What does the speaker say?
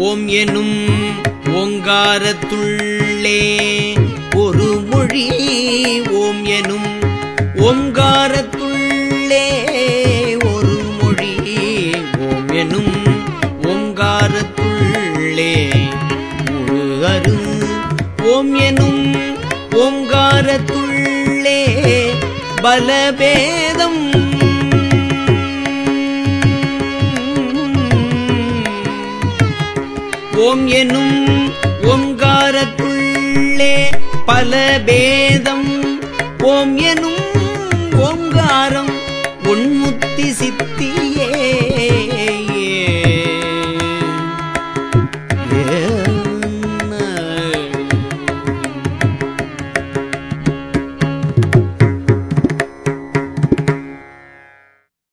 ஓம் எனும் ஓங்காரத்துள்ளே. ஒரு மொழி ஓம் எனும் ஓங்காரத்துள்ளே. ஒரு மொழி ஓம் எனும் ஓங்காரத்துள்ளே. முழு அரு ஓம் எனும் ஓங்காரத்துள்ளே. பலபேதம் ஓம் எனும் ஓங்காரத்துள்ளே பல பேதம். ஓம் எனும் ஓங்காரம் உன்முத்தி சித்தி